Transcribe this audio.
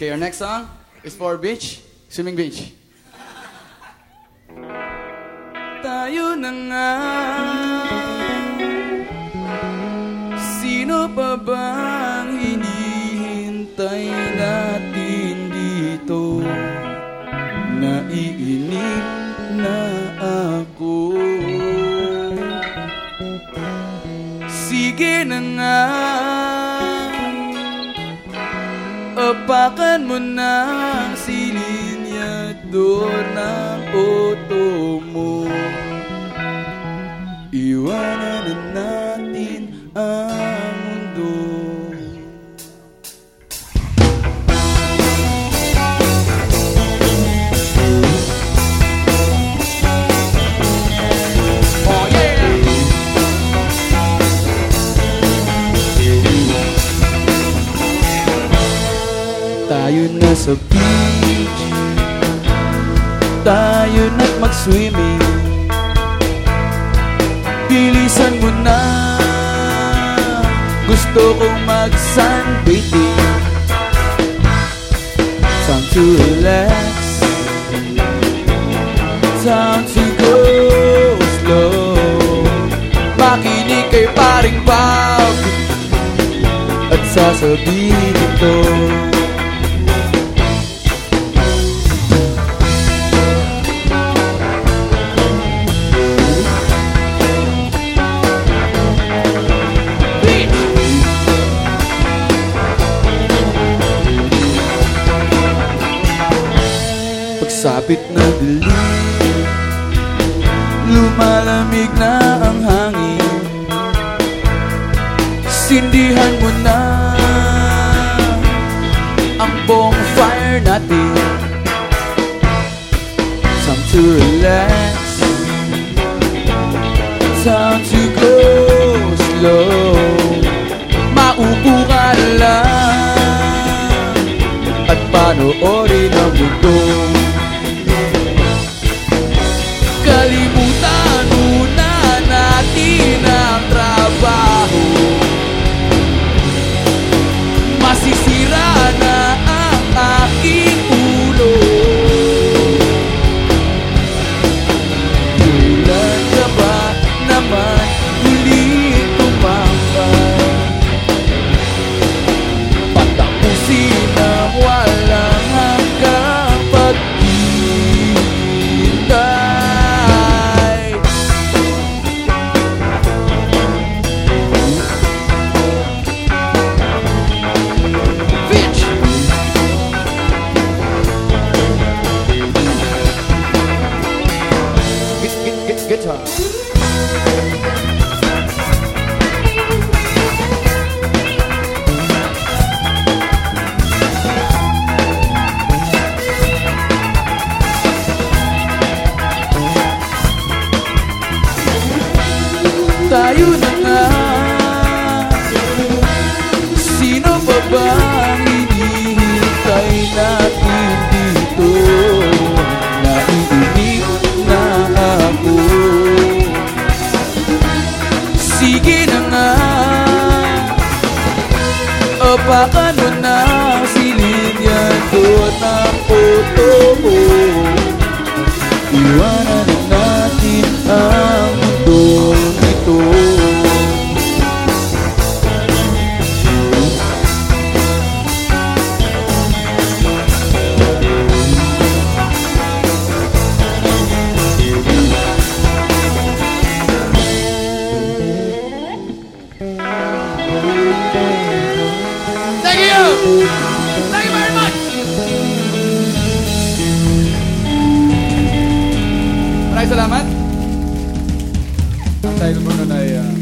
Okay, our next song is for beach, swimming beach. Tayo na nga Sino pa bang hinihintay natin dito? Naiinip na ako Sige na nga Apakan mo na si linyador ng auto Tayo na sa beach. Tayo na't mag-swimming. Bilisan mo na. Gusto kong mag-sunbathing. Time to relax. Time to go slow. Makinig kay paring Bob. At sasabihin ito Lumalamig na ang hangin. Sindihan mo na Ang bonfire natin. Time to relax. Time to go slow. Maupo ka lang At panoorin ang mundo Guitar. Tayo na nga Sino pa ba Sige na nga. Apakan mo na si Lilian ko photo Thank you! Very much! Maraming salamat. Ang title mo nun ay uh,